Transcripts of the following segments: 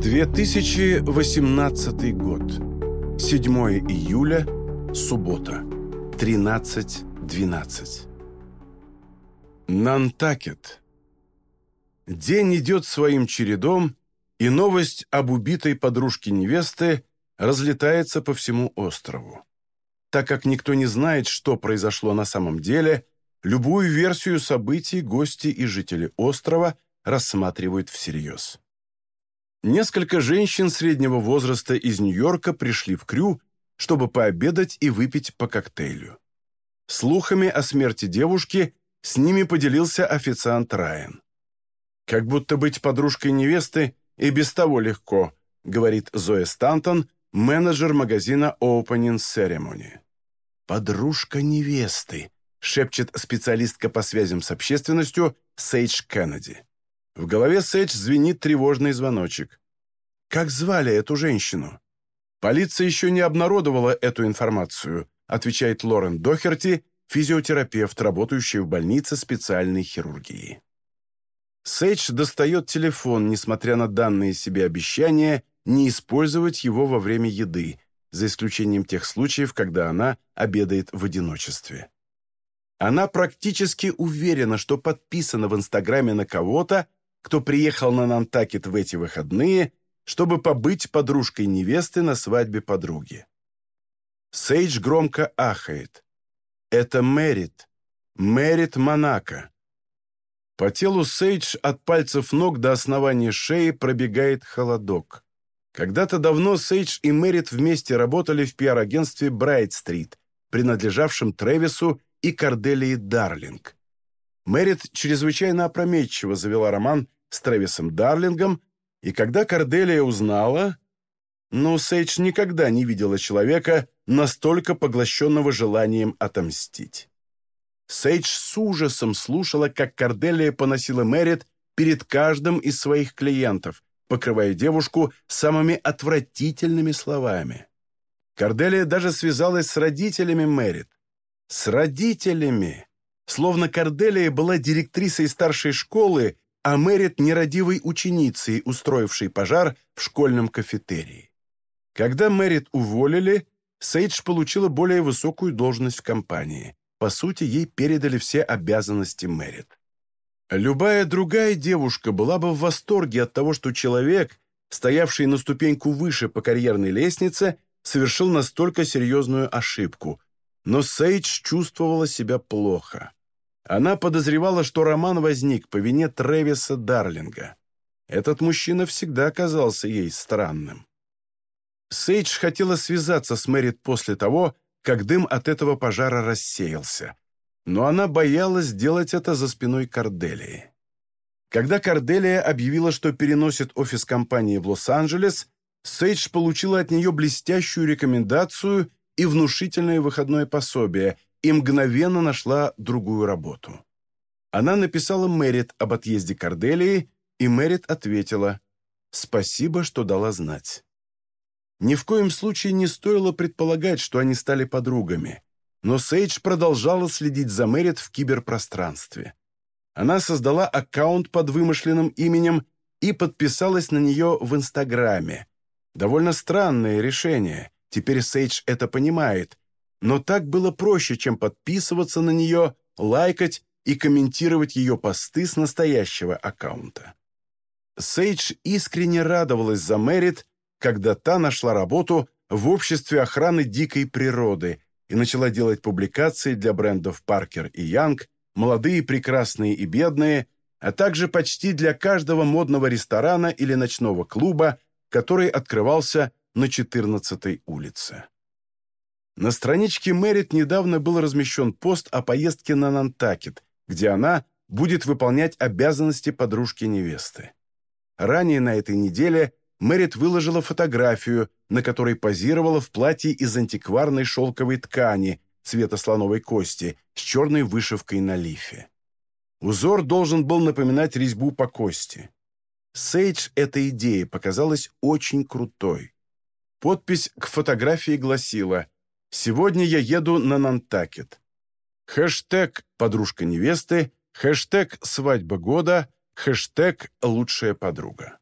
2018 год. 7 июля, суббота. 13.12. Нантакет. День идет своим чередом, и новость об убитой подружке невесты разлетается по всему острову. Так как никто не знает, что произошло на самом деле, любую версию событий гости и жители острова рассматривают всерьез. Несколько женщин среднего возраста из Нью-Йорка пришли в Крю, чтобы пообедать и выпить по коктейлю. Слухами о смерти девушки с ними поделился официант Райан. «Как будто быть подружкой невесты и без того легко», говорит Зоя Стантон, менеджер магазина Opening Ceremony. «Подружка невесты», шепчет специалистка по связям с общественностью Сейдж Кеннеди. В голове Сэдж звенит тревожный звоночек. «Как звали эту женщину?» «Полиция еще не обнародовала эту информацию», отвечает Лорен Дохерти, физиотерапевт, работающий в больнице специальной хирургии. Сейдж достает телефон, несмотря на данные себе обещания не использовать его во время еды, за исключением тех случаев, когда она обедает в одиночестве. Она практически уверена, что подписана в Инстаграме на кого-то, кто приехал на Нантакет в эти выходные, чтобы побыть подружкой невесты на свадьбе подруги. Сейдж громко ахает. Это Мэрит. Мэрит Монако. По телу Сейдж от пальцев ног до основания шеи пробегает холодок. Когда-то давно Сейдж и Мэрит вместе работали в пиар-агентстве Брайт-стрит, принадлежавшем Трэвису и Корделии Дарлинг. Мэрит чрезвычайно опрометчиво завела роман с Трэвисом Дарлингом, и когда Корделия узнала... Но ну, Сейдж никогда не видела человека, настолько поглощенного желанием отомстить. Сейдж с ужасом слушала, как Корделия поносила Мэрит перед каждым из своих клиентов, покрывая девушку самыми отвратительными словами. Корделия даже связалась с родителями Мэрит. С родителями! Словно Корделия была директрисой старшей школы, а Мэрит – нерадивой ученицей, устроившей пожар в школьном кафетерии. Когда Мэрит уволили, Сейдж получила более высокую должность в компании. По сути, ей передали все обязанности Мэрит. Любая другая девушка была бы в восторге от того, что человек, стоявший на ступеньку выше по карьерной лестнице, совершил настолько серьезную ошибку. Но Сейдж чувствовала себя плохо. Она подозревала, что роман возник по вине Трэвиса Дарлинга. Этот мужчина всегда казался ей странным. Сейдж хотела связаться с Мэрит после того, как дым от этого пожара рассеялся. Но она боялась сделать это за спиной Корделии. Когда Корделия объявила, что переносит офис компании в Лос-Анджелес, Сейдж получила от нее блестящую рекомендацию и внушительное выходное пособие – и мгновенно нашла другую работу. Она написала Мэрит об отъезде Корделии, и Мэрит ответила «Спасибо, что дала знать». Ни в коем случае не стоило предполагать, что они стали подругами, но Сейдж продолжала следить за Мэрит в киберпространстве. Она создала аккаунт под вымышленным именем и подписалась на нее в Инстаграме. Довольно странное решение, теперь Сейдж это понимает, но так было проще, чем подписываться на нее, лайкать и комментировать ее посты с настоящего аккаунта. Сейдж искренне радовалась за Мэрит, когда та нашла работу в обществе охраны дикой природы и начала делать публикации для брендов Паркер и Янг, молодые, прекрасные и бедные, а также почти для каждого модного ресторана или ночного клуба, который открывался на 14-й улице. На страничке Мэрит недавно был размещен пост о поездке на Нантакет, где она будет выполнять обязанности подружки невесты. Ранее на этой неделе Мэрит выложила фотографию, на которой позировала в платье из антикварной шелковой ткани цвета слоновой кости с черной вышивкой на лифе. Узор должен был напоминать резьбу по кости. Сейдж эта идея показалась очень крутой. Подпись к фотографии гласила Сегодня я еду на Нантакет. Хэштег «Подружка невесты», хэштег «Свадьба года», хэштег «Лучшая подруга».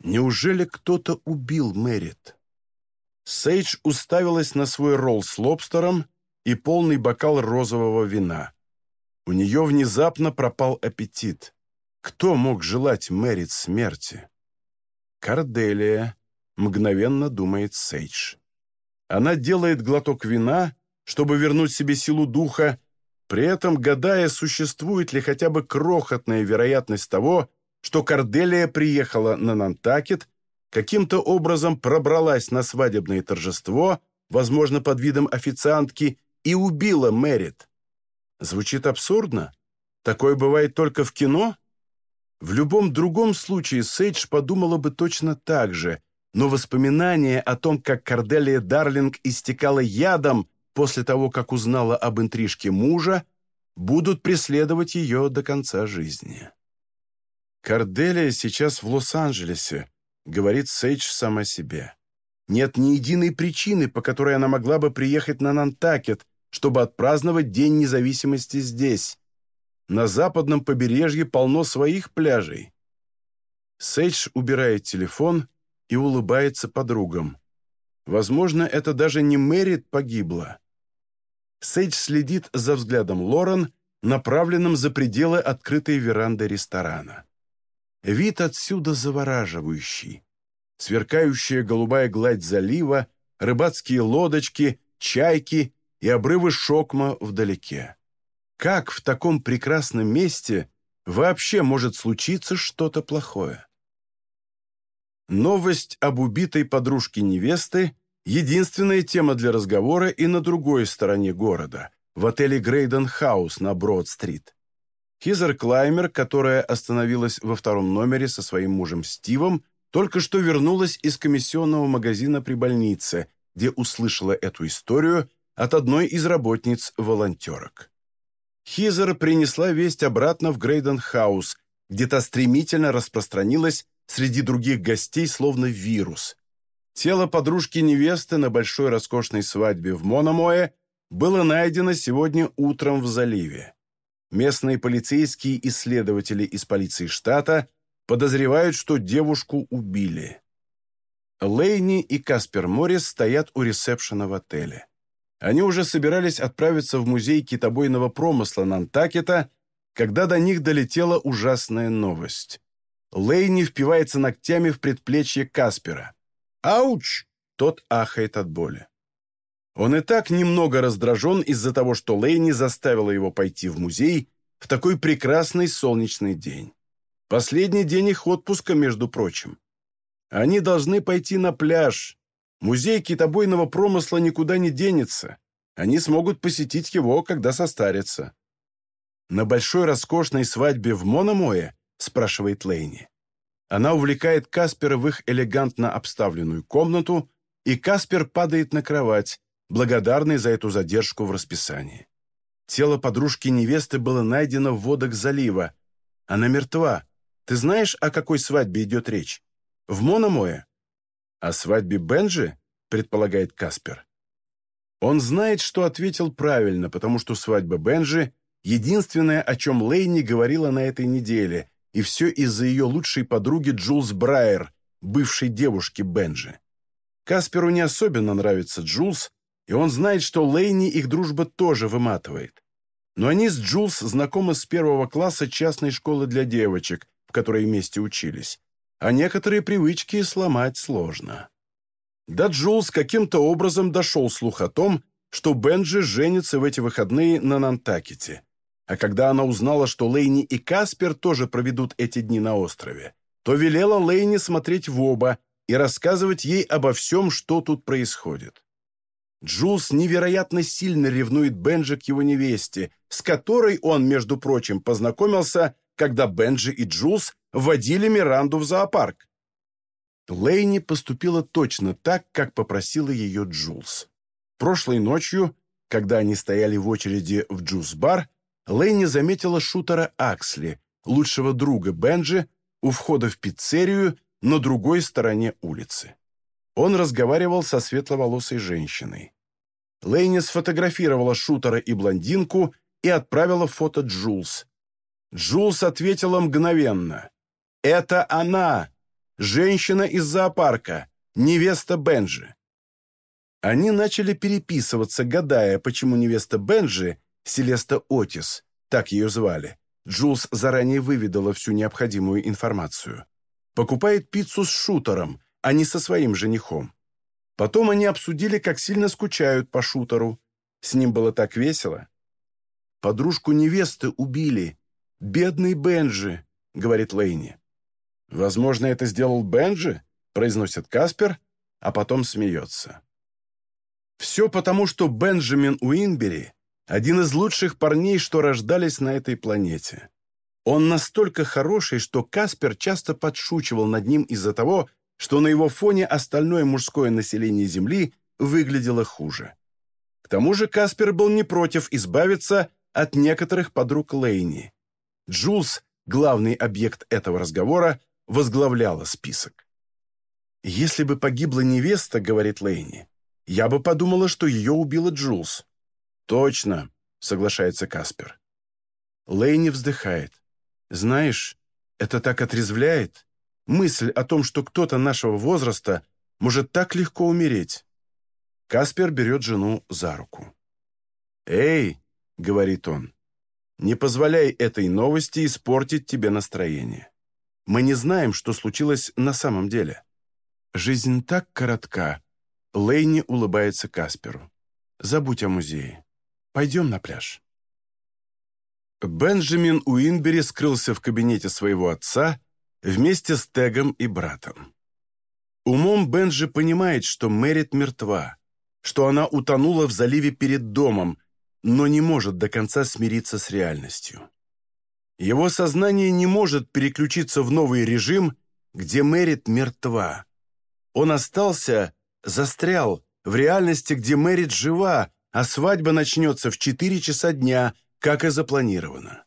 Неужели кто-то убил Мэрит? Сейдж уставилась на свой ролл с лобстером и полный бокал розового вина. У нее внезапно пропал аппетит. Кто мог желать Мэрит смерти? Карделия, мгновенно думает Сейдж. Она делает глоток вина, чтобы вернуть себе силу духа, при этом гадая, существует ли хотя бы крохотная вероятность того, что Карделия приехала на Нантакет, каким-то образом пробралась на свадебное торжество, возможно, под видом официантки, и убила Мэрит. Звучит абсурдно? Такое бывает только в кино? В любом другом случае Сейдж подумала бы точно так же, но воспоминания о том, как Карделия Дарлинг истекала ядом после того, как узнала об интрижке мужа, будут преследовать ее до конца жизни. «Корделия сейчас в Лос-Анджелесе», — говорит Сейдж сама себе. «Нет ни единой причины, по которой она могла бы приехать на Нантакет, чтобы отпраздновать День независимости здесь. На западном побережье полно своих пляжей». Сейдж убирает телефон и улыбается подругам. Возможно, это даже не Мэрит погибла. Сейдж следит за взглядом Лорен, направленным за пределы открытой веранды ресторана. Вид отсюда завораживающий. Сверкающая голубая гладь залива, рыбацкие лодочки, чайки и обрывы шокма вдалеке. Как в таком прекрасном месте вообще может случиться что-то плохое? Новость об убитой подружке невесты – единственная тема для разговора и на другой стороне города, в отеле Грейден Хаус на Брод-стрит. Хизер Клаймер, которая остановилась во втором номере со своим мужем Стивом, только что вернулась из комиссионного магазина при больнице, где услышала эту историю от одной из работниц-волонтерок. Хизер принесла весть обратно в Грейден-хаус, где та стремительно распространилась среди других гостей, словно вирус. Тело подружки-невесты на большой роскошной свадьбе в Мономое было найдено сегодня утром в заливе. Местные полицейские и следователи из полиции штата подозревают, что девушку убили. Лейни и Каспер Моррис стоят у ресепшена в отеле. Они уже собирались отправиться в музей китобойного промысла Нантакета, когда до них долетела ужасная новость. Лейни впивается ногтями в предплечье Каспера. «Ауч!» – тот ахает от боли. Он и так немного раздражен из-за того, что Лейни заставила его пойти в музей в такой прекрасный солнечный день. Последний день их отпуска, между прочим. Они должны пойти на пляж. Музей китобойного промысла никуда не денется. Они смогут посетить его, когда состарятся. «На большой роскошной свадьбе в Мономое?» – спрашивает Лейни. Она увлекает Каспера в их элегантно обставленную комнату, и Каспер падает на кровать, благодарный за эту задержку в расписании. Тело подружки-невесты было найдено в водах залива. Она мертва. Ты знаешь, о какой свадьбе идет речь? В Мономое? О свадьбе Бенджи, предполагает Каспер. Он знает, что ответил правильно, потому что свадьба Бенджи — единственное, о чем Лейни говорила на этой неделе, и все из-за ее лучшей подруги Джулс Брайер, бывшей девушки Бенджи. Касперу не особенно нравится Джулс, и он знает, что Лейни их дружба тоже выматывает. Но они с Джулс знакомы с первого класса частной школы для девочек, в которой вместе учились, а некоторые привычки сломать сложно. До Джулс каким-то образом дошел слух о том, что Бенджи женится в эти выходные на Нантакете. А когда она узнала, что Лейни и Каспер тоже проведут эти дни на острове, то велела Лейни смотреть в оба и рассказывать ей обо всем, что тут происходит. Джулс невероятно сильно ревнует Бенджи к его невесте, с которой он, между прочим, познакомился, когда Бенджи и Джулс водили Миранду в зоопарк. Лейни поступила точно так, как попросила ее Джулс. Прошлой ночью, когда они стояли в очереди в джуз-бар, Лейни заметила шутера Аксли, лучшего друга Бенджи, у входа в пиццерию на другой стороне улицы. Он разговаривал со светловолосой женщиной. Лейни сфотографировала шутера и блондинку и отправила фото Джулс. Джулс ответила мгновенно. «Это она! Женщина из зоопарка! Невеста Бенджи!» Они начали переписываться, гадая, почему невеста Бенджи, Селеста Отис, так ее звали, Джулс заранее выведала всю необходимую информацию, покупает пиццу с шутером, а не со своим женихом. Потом они обсудили, как сильно скучают по шутеру. С ним было так весело. «Подружку невесты убили. Бедный Бенджи», — говорит Лейни. «Возможно, это сделал Бенджи?» — произносит Каспер, а потом смеется. Все потому, что Бенджамин Уинбери – один из лучших парней, что рождались на этой планете. Он настолько хороший, что Каспер часто подшучивал над ним из-за того, что на его фоне остальное мужское население Земли выглядело хуже. К тому же Каспер был не против избавиться от некоторых подруг Лейни. Джулс, главный объект этого разговора, возглавляла список. «Если бы погибла невеста, — говорит Лейни, я бы подумала, что ее убила Джулс». «Точно», — соглашается Каспер. Лейни вздыхает. «Знаешь, это так отрезвляет. Мысль о том, что кто-то нашего возраста может так легко умереть». Каспер берет жену за руку. «Эй», — говорит он, — «не позволяй этой новости испортить тебе настроение. Мы не знаем, что случилось на самом деле. Жизнь так коротка, Лейни улыбается Касперу. «Забудь о музее. Пойдем на пляж». Бенджамин Уинбери скрылся в кабинете своего отца вместе с Тегом и братом. Умом Бенджи понимает, что Мэрит мертва, что она утонула в заливе перед домом, но не может до конца смириться с реальностью. Его сознание не может переключиться в новый режим, где Мэрит мертва. Он остался застрял в реальности, где Мэрит жива, а свадьба начнется в 4 часа дня, как и запланировано.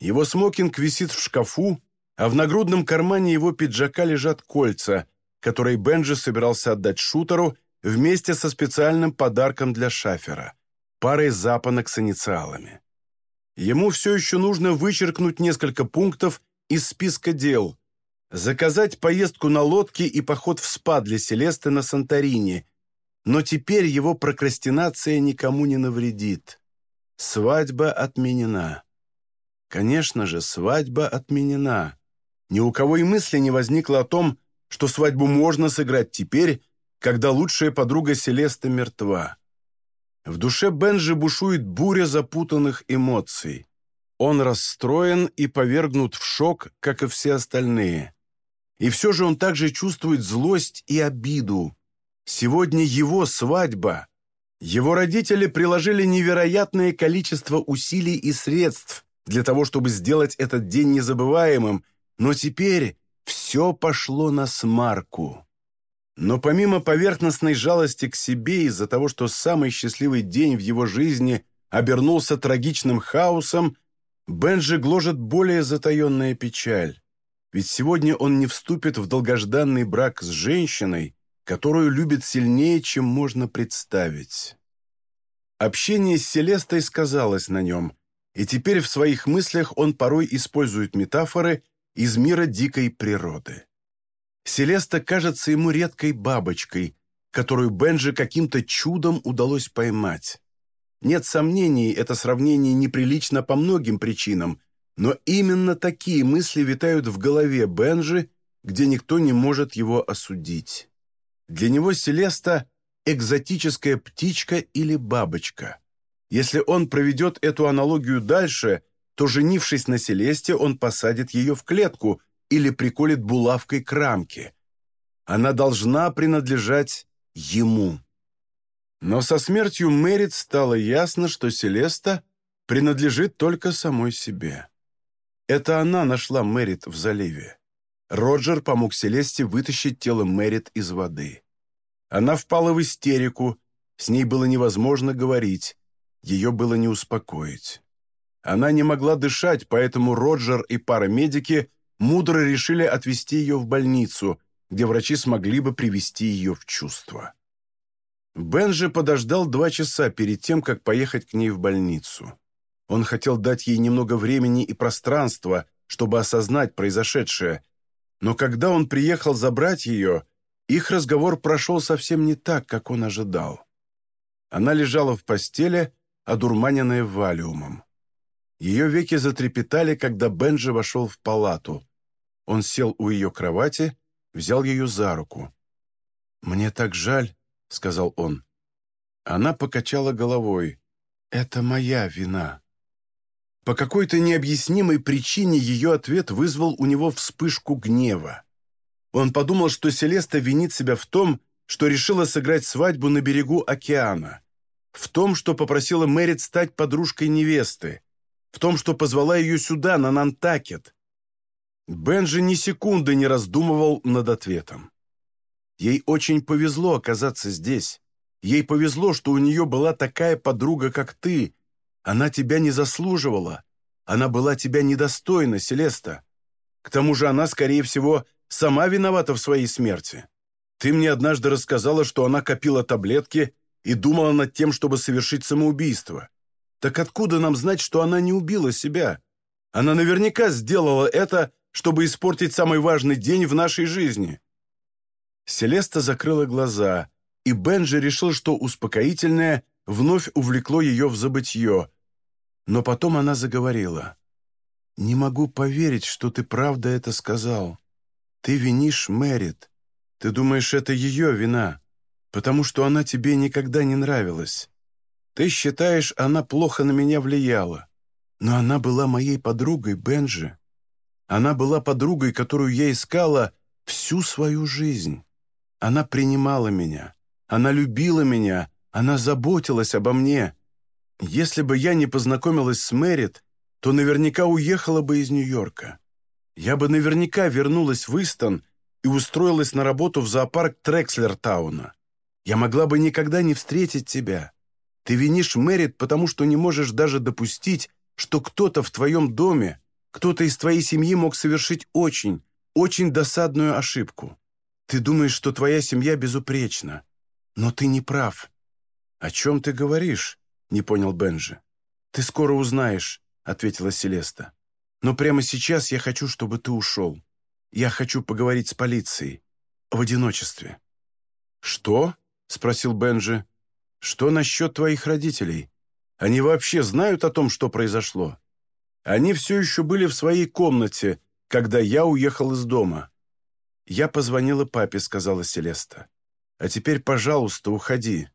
Его смокинг висит в шкафу, а в нагрудном кармане его пиджака лежат кольца, которые Бенджи собирался отдать шутеру вместе со специальным подарком для шафера – парой запонок с инициалами. Ему все еще нужно вычеркнуть несколько пунктов из списка дел, заказать поездку на лодке и поход в спа для Селесты на Санторини, но теперь его прокрастинация никому не навредит. Свадьба отменена. Конечно же, свадьба отменена. Ни у кого и мысли не возникло о том, что свадьбу можно сыграть теперь, когда лучшая подруга Селеста мертва. В душе Бенжи бушует буря запутанных эмоций. Он расстроен и повергнут в шок, как и все остальные. И все же он также чувствует злость и обиду. Сегодня его свадьба. Его родители приложили невероятное количество усилий и средств для того, чтобы сделать этот день незабываемым, но теперь все пошло на смарку. Но помимо поверхностной жалости к себе из-за того, что самый счастливый день в его жизни обернулся трагичным хаосом, Бенджи гложет более затаенная печаль ведь сегодня он не вступит в долгожданный брак с женщиной, которую любит сильнее, чем можно представить. Общение с Селестой сказалось на нем, и теперь в своих мыслях он порой использует метафоры из мира дикой природы. Селеста кажется ему редкой бабочкой, которую Бенджи каким-то чудом удалось поймать. Нет сомнений, это сравнение неприлично по многим причинам, но именно такие мысли витают в голове Бенжи, где никто не может его осудить. Для него Селеста – экзотическая птичка или бабочка. Если он проведет эту аналогию дальше, то, женившись на Селесте, он посадит ее в клетку или приколет булавкой к рамке. Она должна принадлежать ему. Но со смертью Мэрит стало ясно, что Селеста принадлежит только самой себе. Это она нашла Мэрит в заливе. Роджер помог Селесте вытащить тело Мэрит из воды. Она впала в истерику, с ней было невозможно говорить, ее было не успокоить. Она не могла дышать, поэтому Роджер и парамедики мудро решили отвезти ее в больницу, где врачи смогли бы привести ее в чувство. Бен же подождал два часа перед тем, как поехать к ней в больницу. Он хотел дать ей немного времени и пространства, чтобы осознать произошедшее, Но когда он приехал забрать ее, их разговор прошел совсем не так, как он ожидал. Она лежала в постели, одурманенная валиумом. Ее веки затрепетали, когда Бенджи вошел в палату. Он сел у ее кровати, взял ее за руку. «Мне так жаль», — сказал он. Она покачала головой. «Это моя вина». По какой-то необъяснимой причине ее ответ вызвал у него вспышку гнева. Он подумал, что Селеста винит себя в том, что решила сыграть свадьбу на берегу океана, в том, что попросила Мэрит стать подружкой невесты, в том, что позвала ее сюда, на Нантакет. Бенджи ни секунды не раздумывал над ответом. Ей очень повезло оказаться здесь. Ей повезло, что у нее была такая подруга, как ты, она тебя не заслуживала. Она была тебя недостойна, Селеста. К тому же она, скорее всего, сама виновата в своей смерти. Ты мне однажды рассказала, что она копила таблетки и думала над тем, чтобы совершить самоубийство. Так откуда нам знать, что она не убила себя? Она наверняка сделала это, чтобы испортить самый важный день в нашей жизни». Селеста закрыла глаза, и Бенджи решил, что успокоительное вновь увлекло ее в забытье, но потом она заговорила. «Не могу поверить, что ты правда это сказал. Ты винишь Мэрит. Ты думаешь, это ее вина, потому что она тебе никогда не нравилась. Ты считаешь, она плохо на меня влияла. Но она была моей подругой, Бенджи. Она была подругой, которую я искала всю свою жизнь. Она принимала меня. Она любила меня. Она заботилась обо мне. Если бы я не познакомилась с Мэрит, то наверняка уехала бы из Нью-Йорка. Я бы наверняка вернулась в Истон и устроилась на работу в зоопарк Трекслертауна. Я могла бы никогда не встретить тебя. Ты винишь Мэрит, потому что не можешь даже допустить, что кто-то в твоем доме, кто-то из твоей семьи мог совершить очень, очень досадную ошибку. Ты думаешь, что твоя семья безупречна. Но ты не прав. О чем ты говоришь? — не понял Бенджи. «Ты скоро узнаешь», — ответила Селеста. «Но прямо сейчас я хочу, чтобы ты ушел. Я хочу поговорить с полицией. В одиночестве». «Что?» — спросил Бенджи. «Что насчет твоих родителей? Они вообще знают о том, что произошло?» «Они все еще были в своей комнате, когда я уехал из дома». «Я позвонила папе», — сказала Селеста. «А теперь, пожалуйста, уходи.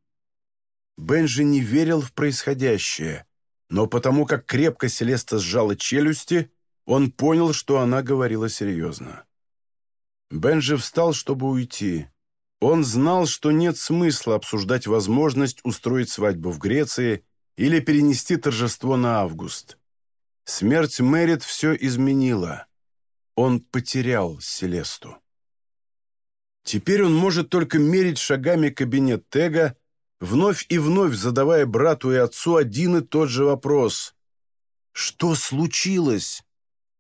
Бенжи не верил в происходящее, но потому как крепко Селеста сжала челюсти, он понял, что она говорила серьезно. Бенжи встал, чтобы уйти. Он знал, что нет смысла обсуждать возможность устроить свадьбу в Греции или перенести торжество на август. Смерть Мэрит все изменила. Он потерял Селесту. Теперь он может только мерить шагами кабинет Тега, вновь и вновь задавая брату и отцу один и тот же вопрос. «Что случилось?»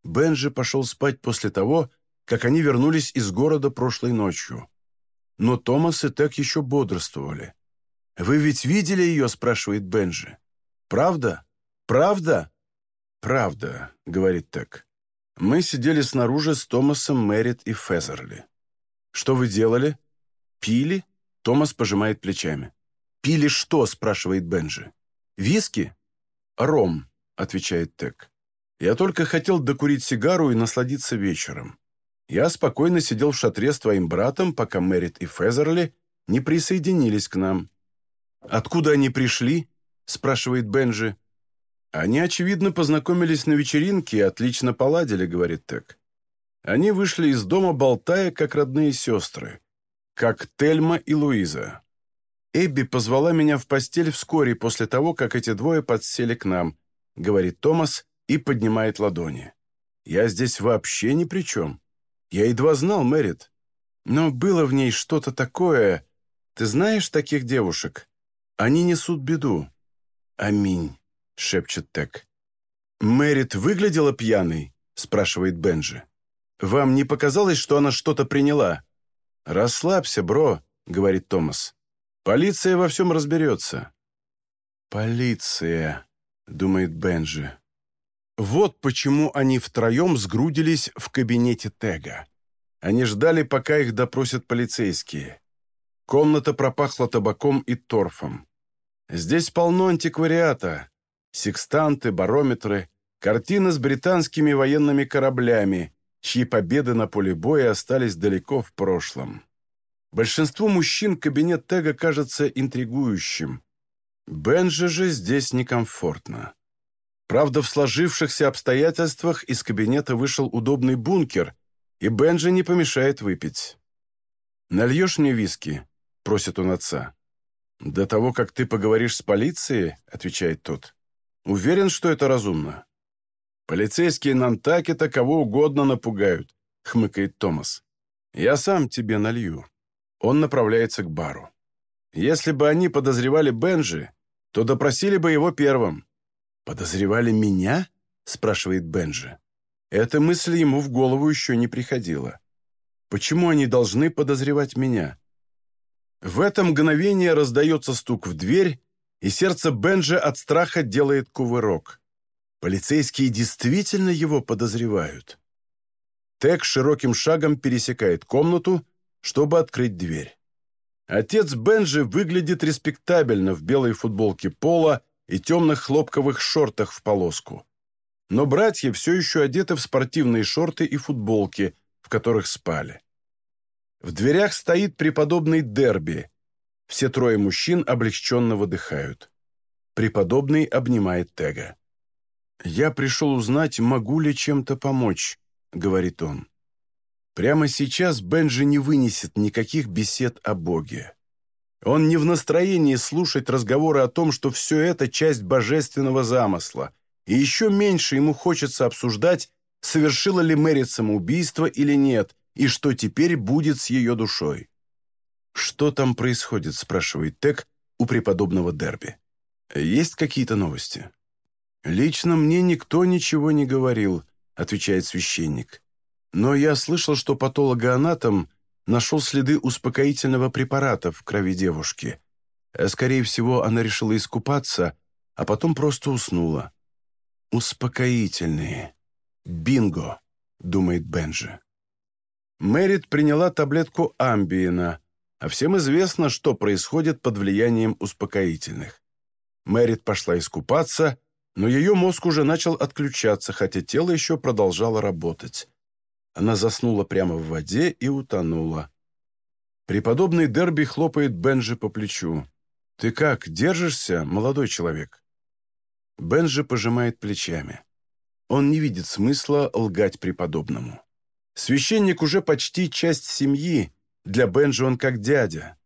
Бенджи пошел спать после того, как они вернулись из города прошлой ночью. Но Томас и Тек еще бодрствовали. «Вы ведь видели ее?» – спрашивает Бенджи. «Правда? Правда?» «Правда», – говорит Тек. «Мы сидели снаружи с Томасом, Мэрит и Фезерли». «Что вы делали?» «Пили?» – Томас пожимает плечами. «Пили что?» – спрашивает Бенджи. «Виски?» «Ром», – отвечает Тек. «Я только хотел докурить сигару и насладиться вечером. Я спокойно сидел в шатре с твоим братом, пока Мэрит и Фезерли не присоединились к нам». «Откуда они пришли?» – спрашивает Бенджи. «Они, очевидно, познакомились на вечеринке и отлично поладили», – говорит Тек. Они вышли из дома, болтая, как родные сестры, как Тельма и Луиза. Эбби позвала меня в постель вскоре после того, как эти двое подсели к нам, говорит Томас и поднимает ладони. Я здесь вообще ни при чем. Я едва знал Мэрит. Но было в ней что-то такое... Ты знаешь таких девушек? Они несут беду. Аминь, шепчет Тек. Мэрит выглядела пьяной? спрашивает Бенджи. Вам не показалось, что она что-то приняла? Расслабься, бро, говорит Томас. Полиция во всем разберется». «Полиция», — думает Бенджи. Вот почему они втроем сгрудились в кабинете Тега. Они ждали, пока их допросят полицейские. Комната пропахла табаком и торфом. Здесь полно антиквариата. Секстанты, барометры, картины с британскими военными кораблями, чьи победы на поле боя остались далеко в прошлом. Большинству мужчин кабинет Тега кажется интригующим. Бенджи же здесь некомфортно. Правда, в сложившихся обстоятельствах из кабинета вышел удобный бункер, и Бенджи не помешает выпить. «Нальешь мне виски?» — просит он отца. «До того, как ты поговоришь с полицией», — отвечает тот. «Уверен, что это разумно». «Полицейские Нантакета кого угодно напугают», — хмыкает Томас. «Я сам тебе налью». Он направляется к бару. Если бы они подозревали Бенджи, то допросили бы его первым. «Подозревали меня?» — спрашивает Бенджи. Эта мысль ему в голову еще не приходила. Почему они должны подозревать меня? В это мгновение раздается стук в дверь, и сердце Бенджи от страха делает кувырок. Полицейские действительно его подозревают. Тек широким шагом пересекает комнату, чтобы открыть дверь. Отец Бенджи выглядит респектабельно в белой футболке пола и темных хлопковых шортах в полоску. Но братья все еще одеты в спортивные шорты и футболки, в которых спали. В дверях стоит преподобный Дерби. Все трое мужчин облегченно выдыхают. Преподобный обнимает Тега. «Я пришел узнать, могу ли чем-то помочь», — говорит он. Прямо сейчас Бенджи не вынесет никаких бесед о Боге. Он не в настроении слушать разговоры о том, что все это часть божественного замысла, и еще меньше ему хочется обсуждать, совершила ли Мэри самоубийство или нет, и что теперь будет с ее душой. «Что там происходит?» – спрашивает Тек у преподобного Дерби. «Есть какие-то новости?» «Лично мне никто ничего не говорил», – отвечает священник. Но я слышал, что патологоанатом нашел следы успокоительного препарата в крови девушки. Э, скорее всего, она решила искупаться, а потом просто уснула. «Успокоительные. Бинго», — думает Бенджи. Мэрит приняла таблетку амбиена, а всем известно, что происходит под влиянием успокоительных. Мэрит пошла искупаться, но ее мозг уже начал отключаться, хотя тело еще продолжало работать. Она заснула прямо в воде и утонула. Преподобный Дерби хлопает Бенджи по плечу. «Ты как, держишься, молодой человек?» Бенджи пожимает плечами. Он не видит смысла лгать преподобному. Священник уже почти часть семьи, для Бенджи он как дядя.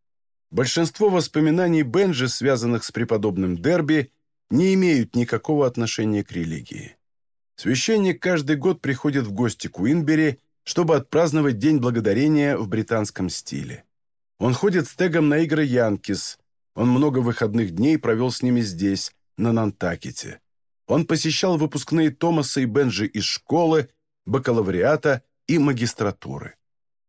Большинство воспоминаний Бенджи, связанных с преподобным Дерби, не имеют никакого отношения к религии. Священник каждый год приходит в гости к Уинбери, чтобы отпраздновать День Благодарения в британском стиле. Он ходит с Тегом на игры Янкис. Он много выходных дней провел с ними здесь, на Нантакете. Он посещал выпускные Томаса и Бенджи из школы, бакалавриата и магистратуры.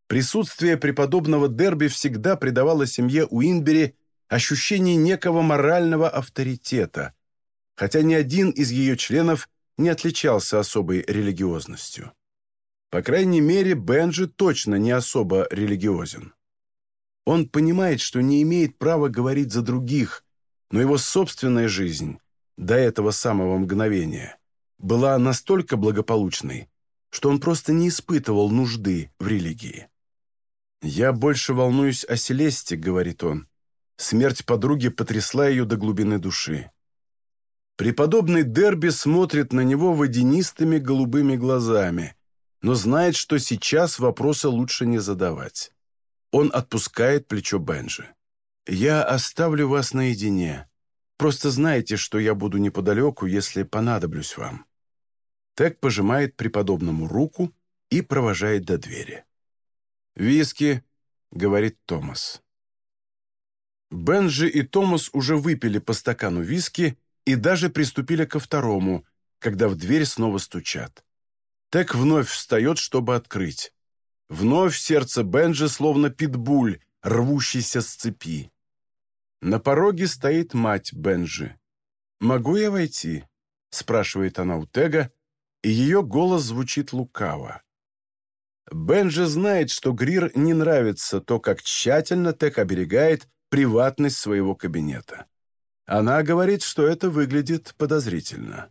Присутствие преподобного Дерби всегда придавало семье Уинбери ощущение некого морального авторитета, хотя ни один из ее членов не отличался особой религиозностью. По крайней мере, Бенджи точно не особо религиозен. Он понимает, что не имеет права говорить за других, но его собственная жизнь, до этого самого мгновения, была настолько благополучной, что он просто не испытывал нужды в религии. «Я больше волнуюсь о Селесте», — говорит он. Смерть подруги потрясла ее до глубины души. Преподобный Дерби смотрит на него водянистыми голубыми глазами, но знает, что сейчас вопроса лучше не задавать. Он отпускает плечо Бенджи. «Я оставлю вас наедине. Просто знайте, что я буду неподалеку, если понадоблюсь вам». Тек пожимает преподобному руку и провожает до двери. «Виски», — говорит Томас. Бенджи и Томас уже выпили по стакану виски и даже приступили ко второму, когда в дверь снова стучат. Тек вновь встает, чтобы открыть. Вновь сердце Бенджи словно питбуль, рвущийся с цепи. На пороге стоит мать Бенджи. «Могу я войти?» — спрашивает она у Тега, и ее голос звучит лукаво. Бен же знает, что Грир не нравится то, как тщательно Тек оберегает приватность своего кабинета. Она говорит, что это выглядит подозрительно.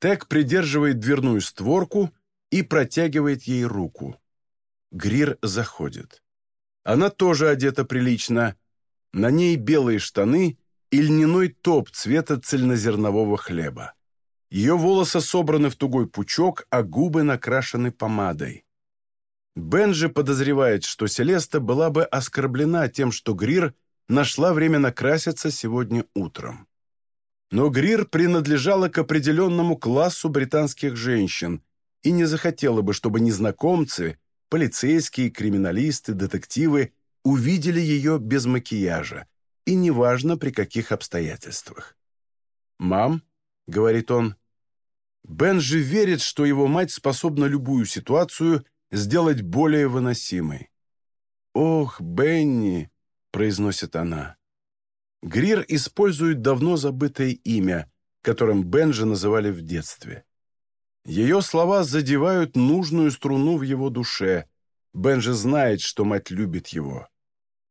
Тек придерживает дверную створку и протягивает ей руку. Грир заходит. Она тоже одета прилично. На ней белые штаны и льняной топ цвета цельнозернового хлеба. Ее волосы собраны в тугой пучок, а губы накрашены помадой. Бен же подозревает, что Селеста была бы оскорблена тем, что Грир нашла время накраситься сегодня утром. Но Грир принадлежала к определенному классу британских женщин и не захотела бы, чтобы незнакомцы, полицейские, криминалисты, детективы увидели ее без макияжа, и неважно при каких обстоятельствах. «Мам», — говорит он, — Бен же верит, что его мать способна любую ситуацию сделать более выносимой. «Ох, Бенни», — произносит она. Грир использует давно забытое имя, которым Бенжи называли в детстве. Ее слова задевают нужную струну в его душе. Бенжи знает, что мать любит его.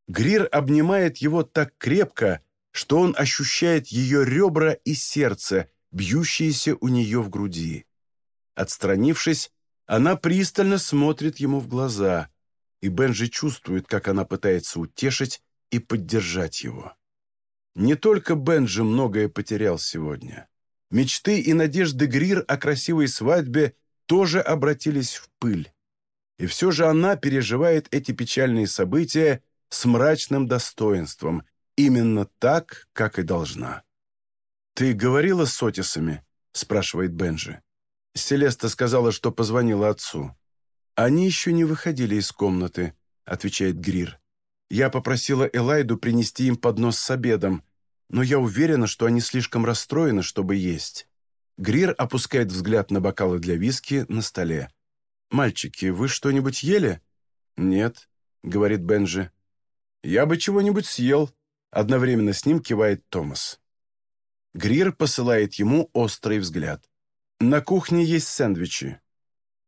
Грир обнимает его так крепко, что он ощущает ее ребра и сердце, бьющиеся у нее в груди. Отстранившись, она пристально смотрит ему в глаза, и Бенжи чувствует, как она пытается утешить и поддержать его. Не только Бенджи многое потерял сегодня. Мечты и надежды Грир о красивой свадьбе тоже обратились в пыль. И все же она переживает эти печальные события с мрачным достоинством, именно так, как и должна. «Ты говорила с Отисами?» – спрашивает Бенджи. Селеста сказала, что позвонила отцу. «Они еще не выходили из комнаты», — отвечает Грир. «Я попросила Элайду принести им поднос с обедом, но я уверена, что они слишком расстроены, чтобы есть». Грир опускает взгляд на бокалы для виски на столе. «Мальчики, вы что-нибудь ели?» «Нет», — говорит Бенджи. «Я бы чего-нибудь съел», — одновременно с ним кивает Томас. Грир посылает ему острый взгляд. «На кухне есть сэндвичи».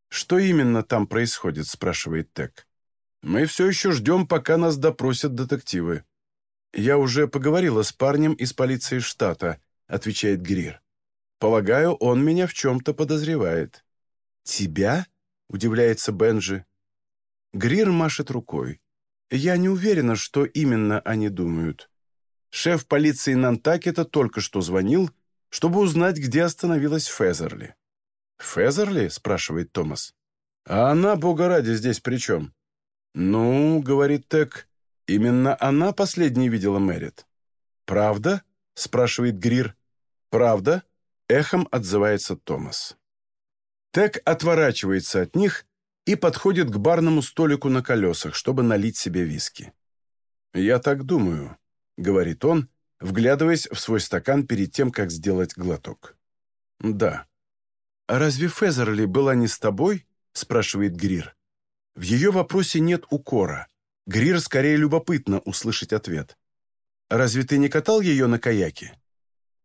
«Что именно там происходит?» – спрашивает Тек. «Мы все еще ждем, пока нас допросят детективы». «Я уже поговорила с парнем из полиции штата», – отвечает Грир. «Полагаю, он меня в чем-то подозревает». «Тебя?» – удивляется Бенджи. Грир машет рукой. «Я не уверена, что именно они думают. Шеф полиции Нантакета только что звонил – чтобы узнать, где остановилась Фезерли. «Фезерли?» — спрашивает Томас. «А она, бога ради, здесь при чем?» «Ну, — говорит Тек, — именно она последней видела Мэрит». «Правда?» — спрашивает Грир. «Правда?» — эхом отзывается Томас. Тек отворачивается от них и подходит к барному столику на колесах, чтобы налить себе виски. «Я так думаю», — говорит он, вглядываясь в свой стакан перед тем, как сделать глоток. «Да». «А разве Фезерли была не с тобой?» – спрашивает Грир. В ее вопросе нет укора. Грир скорее любопытно услышать ответ. «Разве ты не катал ее на каяке?»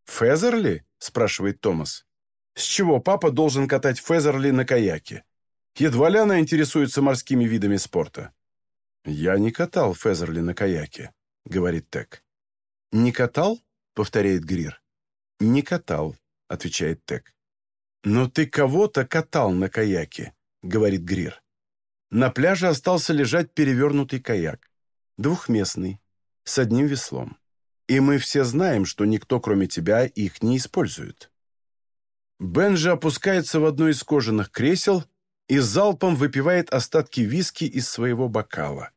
«Фезерли?» – спрашивает Томас. «С чего папа должен катать Фезерли на каяке? Едва ли она интересуется морскими видами спорта». «Я не катал Фезерли на каяке», — говорит Тек. «Не катал?» — повторяет Грир. «Не катал», — отвечает Тек. «Но ты кого-то катал на каяке», — говорит Грир. На пляже остался лежать перевернутый каяк. Двухместный, с одним веслом. И мы все знаем, что никто, кроме тебя, их не использует. Бен же опускается в одно из кожаных кресел и залпом выпивает остатки виски из своего бокала.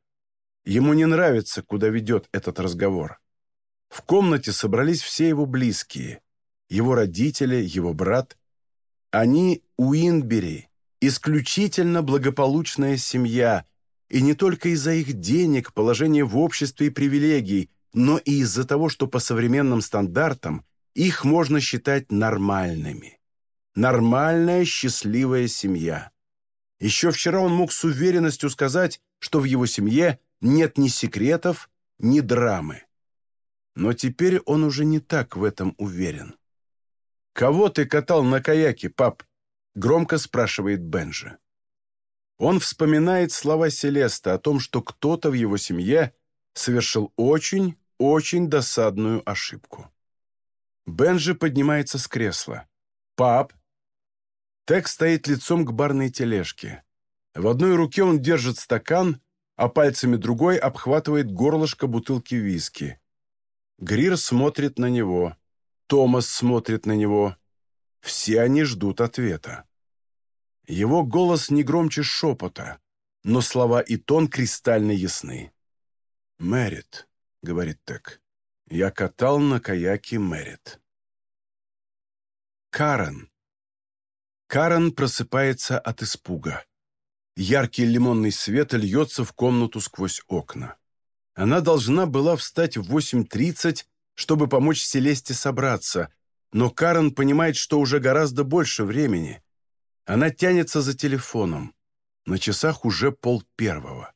Ему не нравится, куда ведет этот разговор. В комнате собрались все его близкие, его родители, его брат. Они Уинбери, исключительно благополучная семья, и не только из-за их денег, положения в обществе и привилегий, но и из-за того, что по современным стандартам их можно считать нормальными. Нормальная, счастливая семья. Еще вчера он мог с уверенностью сказать, что в его семье нет ни секретов, ни драмы. Но теперь он уже не так в этом уверен. «Кого ты катал на каяке, пап?» — громко спрашивает Бенжи. Он вспоминает слова Селеста о том, что кто-то в его семье совершил очень, очень досадную ошибку. Бенджи поднимается с кресла. «Пап!» Тек стоит лицом к барной тележке. В одной руке он держит стакан, а пальцами другой обхватывает горлышко бутылки виски. Грир смотрит на него. Томас смотрит на него. Все они ждут ответа. Его голос не громче шепота, но слова и тон кристально ясны. «Мэрит», — говорит Тек, — «я катал на каяке Мэрит». Карен. Карен просыпается от испуга. Яркий лимонный свет льется в комнату сквозь окна. Она должна была встать в 8.30, чтобы помочь Селесте собраться, но Карен понимает, что уже гораздо больше времени. Она тянется за телефоном. На часах уже пол первого.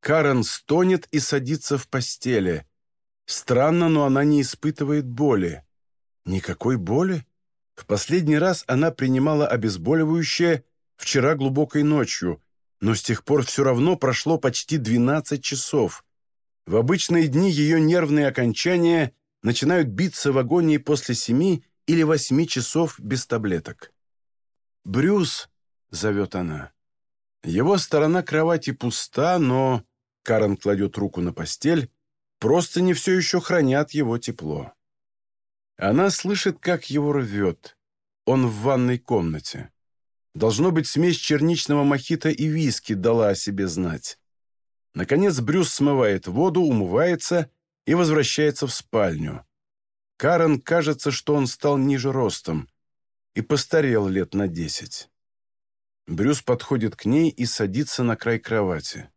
Карен стонет и садится в постели. Странно, но она не испытывает боли. Никакой боли? В последний раз она принимала обезболивающее вчера глубокой ночью, но с тех пор все равно прошло почти 12 часов. В обычные дни ее нервные окончания начинают биться в агонии после семи или восьми часов без таблеток. «Брюс!» — зовет она. Его сторона кровати пуста, но... Карен кладет руку на постель. Просто не все еще хранят его тепло. Она слышит, как его рвет. Он в ванной комнате. Должно быть, смесь черничного мохито и виски дала о себе знать. Наконец Брюс смывает воду, умывается и возвращается в спальню. Карен кажется, что он стал ниже ростом и постарел лет на десять. Брюс подходит к ней и садится на край кровати.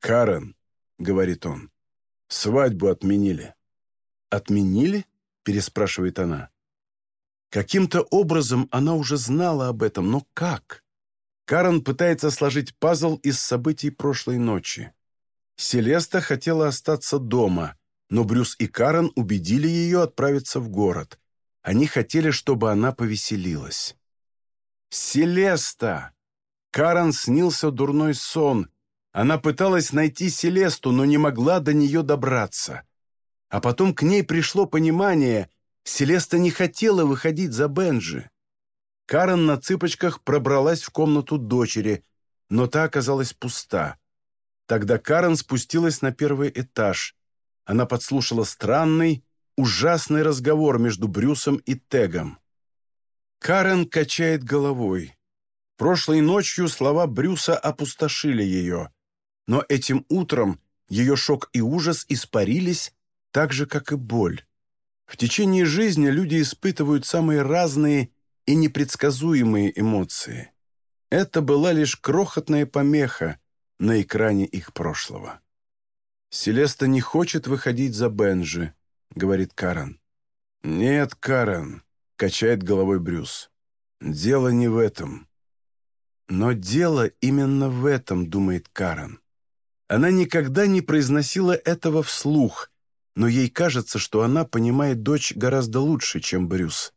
«Карен», — говорит он, — «свадьбу отменили». «Отменили?» — переспрашивает она. Каким-то образом она уже знала об этом, но как? Карен пытается сложить пазл из событий прошлой ночи. Селеста хотела остаться дома, но Брюс и Карен убедили ее отправиться в город. Они хотели, чтобы она повеселилась. «Селеста!» Карен снился дурной сон. Она пыталась найти Селесту, но не могла до нее добраться. А потом к ней пришло понимание, Селеста не хотела выходить за Бенджи. Карен на цыпочках пробралась в комнату дочери, но та оказалась пуста. Тогда Карен спустилась на первый этаж. Она подслушала странный, ужасный разговор между Брюсом и Тегом. Карен качает головой. Прошлой ночью слова Брюса опустошили ее, но этим утром ее шок и ужас испарились, так же, как и боль. В течение жизни люди испытывают самые разные и непредсказуемые эмоции. Это была лишь крохотная помеха на экране их прошлого. «Селеста не хочет выходить за Бенджи», — говорит Карен. «Нет, Карен», — качает головой Брюс. «Дело не в этом». Но дело именно в этом, думает Карен. Она никогда не произносила этого вслух — но ей кажется, что она понимает дочь гораздо лучше, чем Брюс.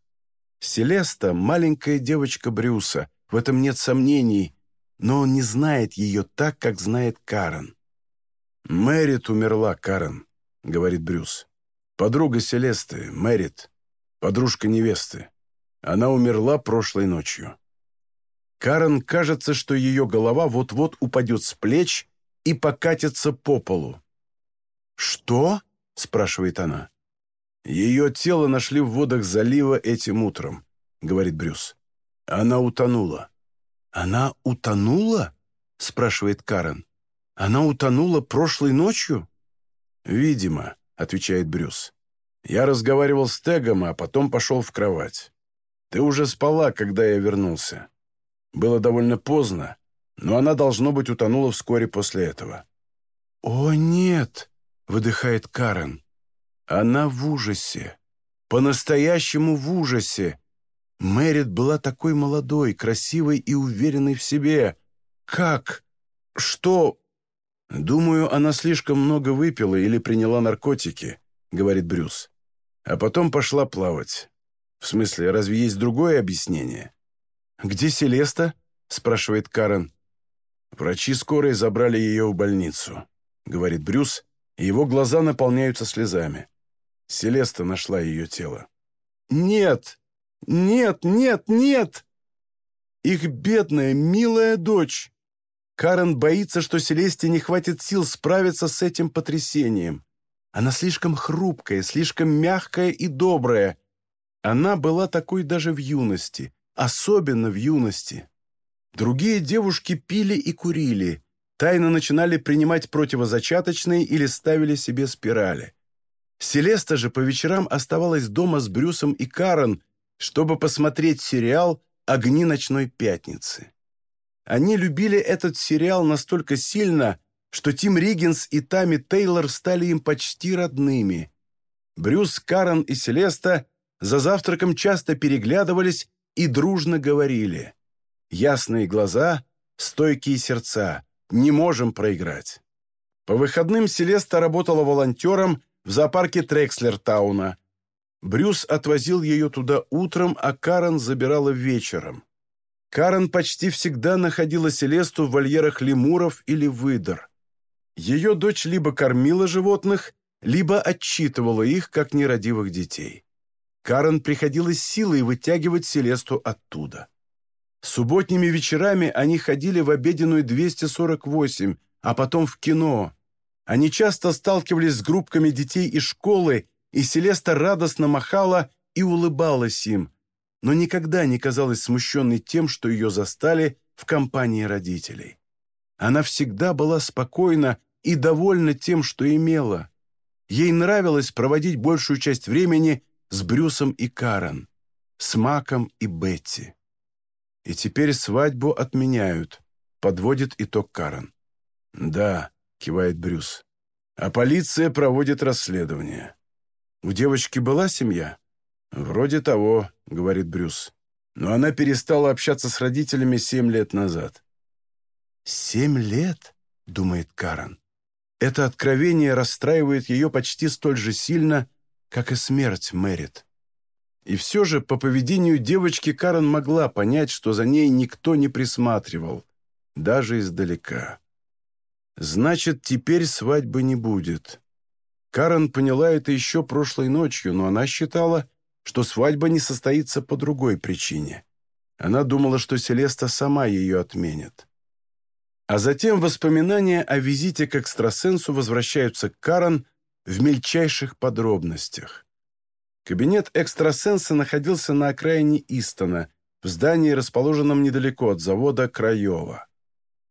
Селеста — маленькая девочка Брюса, в этом нет сомнений, но он не знает ее так, как знает Карен. «Мэрит умерла, Карен», — говорит Брюс. «Подруга Селесты, Мэрит, подружка невесты. Она умерла прошлой ночью». Карен кажется, что ее голова вот-вот упадет с плеч и покатится по полу. «Что?» спрашивает она. «Ее тело нашли в водах залива этим утром», — говорит Брюс. «Она утонула». «Она утонула?» — спрашивает Карен. «Она утонула прошлой ночью?» «Видимо», — отвечает Брюс. «Я разговаривал с Тегом, а потом пошел в кровать. Ты уже спала, когда я вернулся. Было довольно поздно, но она, должно быть, утонула вскоре после этого». «О, нет!» выдыхает Карен. Она в ужасе. По-настоящему в ужасе. Мэрит была такой молодой, красивой и уверенной в себе. Как? Что? Думаю, она слишком много выпила или приняла наркотики, говорит Брюс. А потом пошла плавать. В смысле, разве есть другое объяснение? Где Селеста? спрашивает Карен. Врачи скорой забрали ее в больницу, говорит Брюс, и его глаза наполняются слезами. Селеста нашла ее тело. «Нет! Нет! Нет! Нет!» Их бедная, милая дочь. Карен боится, что Селесте не хватит сил справиться с этим потрясением. Она слишком хрупкая, слишком мягкая и добрая. Она была такой даже в юности, особенно в юности. Другие девушки пили и курили, тайно начинали принимать противозачаточные или ставили себе спирали. Селеста же по вечерам оставалась дома с Брюсом и Карен, чтобы посмотреть сериал «Огни ночной пятницы». Они любили этот сериал настолько сильно, что Тим Риггинс и Тами Тейлор стали им почти родными. Брюс, Карен и Селеста за завтраком часто переглядывались и дружно говорили «Ясные глаза, стойкие сердца, не можем проиграть». По выходным Селеста работала волонтером в зоопарке Трекслертауна – Брюс отвозил ее туда утром, а Карен забирала вечером. Карен почти всегда находила Селесту в вольерах лемуров или выдр. Ее дочь либо кормила животных, либо отчитывала их, как нерадивых детей. Карен приходилось силой вытягивать Селесту оттуда. Субботними вечерами они ходили в обеденную 248, а потом в кино. Они часто сталкивались с группками детей из школы и Селеста радостно махала и улыбалась им, но никогда не казалась смущенной тем, что ее застали в компании родителей. Она всегда была спокойна и довольна тем, что имела. Ей нравилось проводить большую часть времени с Брюсом и Карен, с Маком и Бетти. И теперь свадьбу отменяют, подводит итог Карен. «Да», — кивает Брюс, — «а полиция проводит расследование». «У девочки была семья?» «Вроде того», — говорит Брюс. «Но она перестала общаться с родителями семь лет назад». «Семь лет?» — думает Карен. Это откровение расстраивает ее почти столь же сильно, как и смерть Мэрит. И все же по поведению девочки Карен могла понять, что за ней никто не присматривал, даже издалека. Значит, теперь свадьбы не будет. Карен поняла это еще прошлой ночью, но она считала, что свадьба не состоится по другой причине. Она думала, что Селеста сама ее отменит. А затем воспоминания о визите к экстрасенсу возвращаются к Карен в мельчайших подробностях. Кабинет экстрасенса находился на окраине Истона, в здании, расположенном недалеко от завода Краева.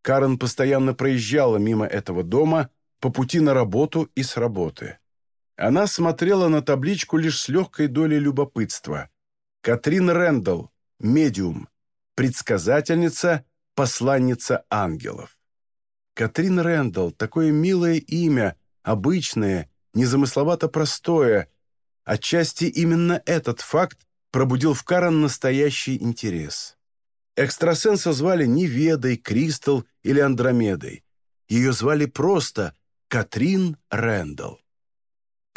Карен постоянно проезжала мимо этого дома, по пути на работу и с работы. Она смотрела на табличку лишь с легкой долей любопытства. Катрин Рэндалл, медиум, предсказательница, посланница ангелов. Катрин Рэндалл, такое милое имя, обычное, незамысловато простое. Отчасти именно этот факт пробудил в Карен настоящий интерес. Экстрасенса звали Неведой, Кристал или Андромедой. Ее звали просто Катрин Рэндалл.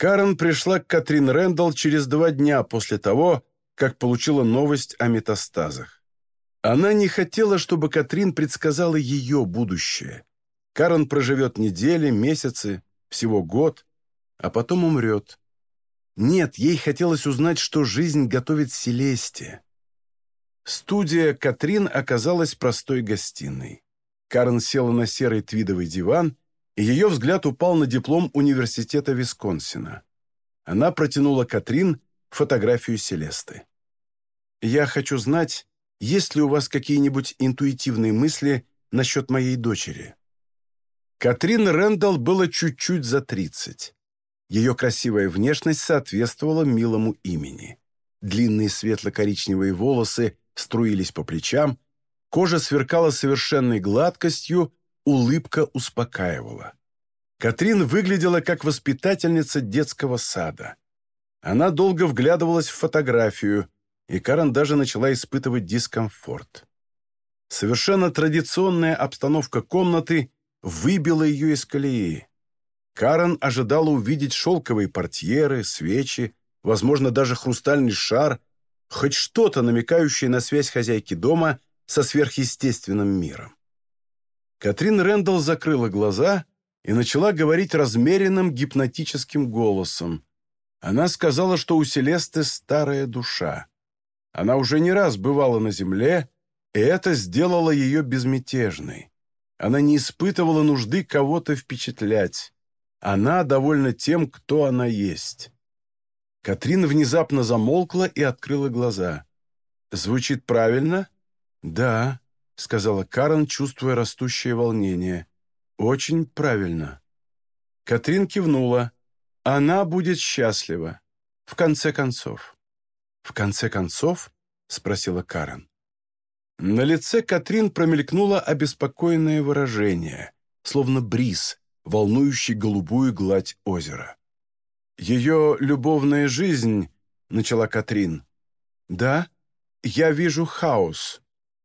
Карен пришла к Катрин Рэндалл через два дня после того, как получила новость о метастазах. Она не хотела, чтобы Катрин предсказала ее будущее. Карен проживет недели, месяцы, всего год, а потом умрет. Нет, ей хотелось узнать, что жизнь готовит Селесте. Студия Катрин оказалась простой гостиной. Карен села на серый твидовый диван ее взгляд упал на диплом университета Висконсина. Она протянула Катрин фотографию Селесты. «Я хочу знать, есть ли у вас какие-нибудь интуитивные мысли насчет моей дочери?» Катрин Рэндалл было чуть-чуть за 30. Ее красивая внешность соответствовала милому имени. Длинные светло-коричневые волосы струились по плечам, кожа сверкала совершенной гладкостью, Улыбка успокаивала. Катрин выглядела как воспитательница детского сада. Она долго вглядывалась в фотографию, и Карен даже начала испытывать дискомфорт. Совершенно традиционная обстановка комнаты выбила ее из колеи. Карен ожидала увидеть шелковые портьеры, свечи, возможно, даже хрустальный шар, хоть что-то, намекающее на связь хозяйки дома со сверхъестественным миром. Катрин Рэндалл закрыла глаза и начала говорить размеренным гипнотическим голосом. Она сказала, что у Селесты старая душа. Она уже не раз бывала на земле, и это сделало ее безмятежной. Она не испытывала нужды кого-то впечатлять. Она довольна тем, кто она есть. Катрин внезапно замолкла и открыла глаза. «Звучит правильно?» «Да», — сказала Карен, чувствуя растущее волнение. «Очень правильно». Катрин кивнула. «Она будет счастлива. В конце концов». «В конце концов?» — спросила Карен. На лице Катрин промелькнуло обеспокоенное выражение, словно бриз, волнующий голубую гладь озера. «Ее любовная жизнь», — начала Катрин. «Да, я вижу хаос».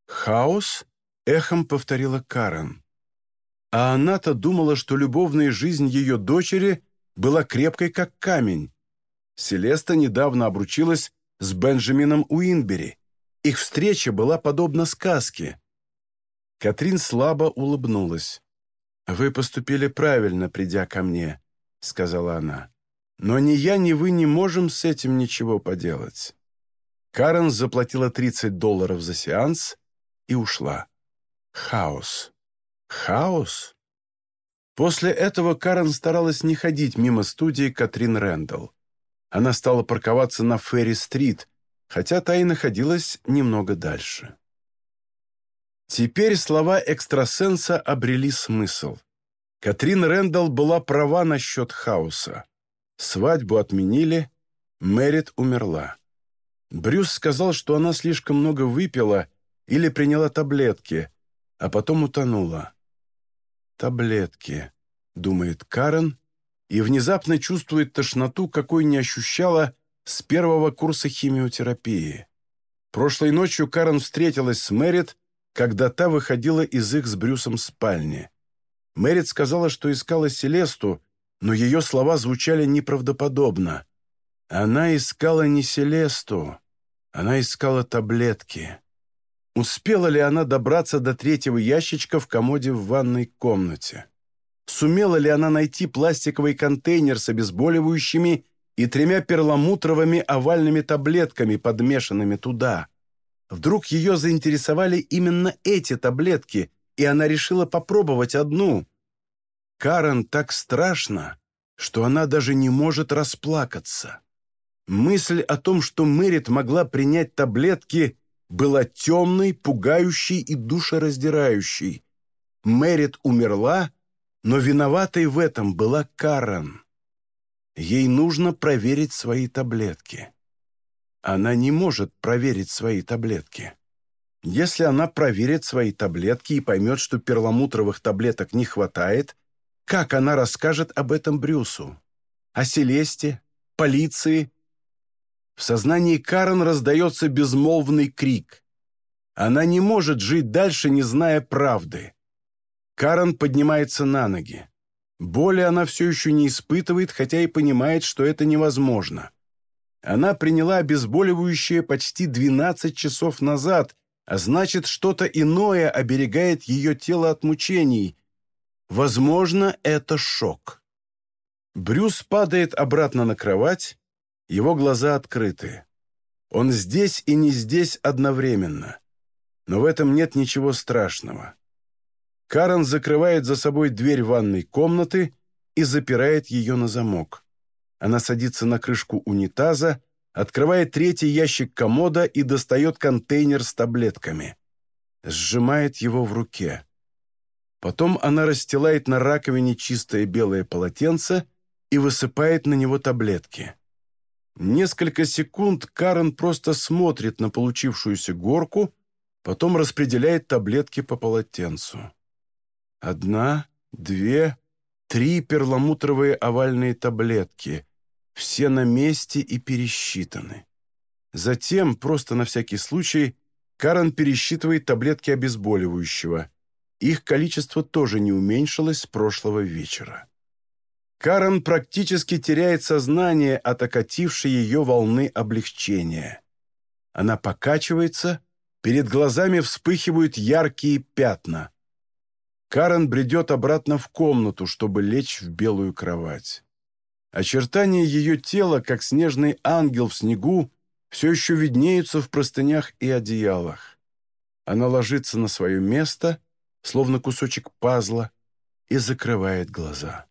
«Хаос?» — эхом повторила Карен. А она-то думала, что любовная жизнь ее дочери была крепкой, как камень. Селеста недавно обручилась с Бенджамином Уинбери, их встреча была подобна сказке. Катрин слабо улыбнулась. «Вы поступили правильно, придя ко мне», — сказала она. «Но ни я, ни вы не можем с этим ничего поделать». Карен заплатила 30 долларов за сеанс и ушла. Хаос. Хаос? После этого Карен старалась не ходить мимо студии Катрин Рэндалл. Она стала парковаться на Ферри-стрит, хотя та и находилась немного дальше. Теперь слова экстрасенса обрели смысл. Катрин Рэндалл была права насчет хаоса. Свадьбу отменили, Мэрит умерла. Брюс сказал, что она слишком много выпила или приняла таблетки, а потом утонула. «Таблетки», — думает Карен, и внезапно чувствует тошноту, какой не ощущала с первого курса химиотерапии. Прошлой ночью Карен встретилась с Мэрит, когда та выходила из их с Брюсом спальни. Мэрит сказала, что искала Селесту, но ее слова звучали неправдоподобно. Она искала не Селесту, она искала таблетки. Успела ли она добраться до третьего ящичка в комоде в ванной комнате? Сумела ли она найти пластиковый контейнер с обезболивающими и тремя перламутровыми овальными таблетками, подмешанными туда. Вдруг ее заинтересовали именно эти таблетки, и она решила попробовать одну. Карен так страшно, что она даже не может расплакаться. Мысль о том, что Мэрит могла принять таблетки, была темной, пугающей и душераздирающей. Мэрит умерла, но виноватой в этом была Карен. Ей нужно проверить свои таблетки. Она не может проверить свои таблетки. Если она проверит свои таблетки и поймет, что перламутровых таблеток не хватает, как она расскажет об этом Брюсу? О Селесте? Полиции? В сознании Карен раздается безмолвный крик. Она не может жить дальше, не зная правды. Карен поднимается на ноги. Боли она все еще не испытывает, хотя и понимает, что это невозможно. Она приняла обезболивающее почти 12 часов назад, а значит, что-то иное оберегает ее тело от мучений. Возможно, это шок. Брюс падает обратно на кровать, его глаза открыты. Он здесь и не здесь одновременно. Но в этом нет ничего страшного. Карен закрывает за собой дверь ванной комнаты и запирает ее на замок. Она садится на крышку унитаза, открывает третий ящик комода и достает контейнер с таблетками. Сжимает его в руке. Потом она расстилает на раковине чистое белое полотенце и высыпает на него таблетки. Несколько секунд Карен просто смотрит на получившуюся горку, потом распределяет таблетки по полотенцу. Одна, две, три перламутровые овальные таблетки, все на месте и пересчитаны. Затем, просто на всякий случай, Карен пересчитывает таблетки обезболивающего. Их количество тоже не уменьшилось с прошлого вечера. Карен практически теряет сознание от окатившей ее волны облегчения. Она покачивается, перед глазами вспыхивают яркие пятна – Карен бредет обратно в комнату, чтобы лечь в белую кровать. Очертания ее тела, как снежный ангел в снегу, все еще виднеются в простынях и одеялах. Она ложится на свое место, словно кусочек пазла, и закрывает глаза.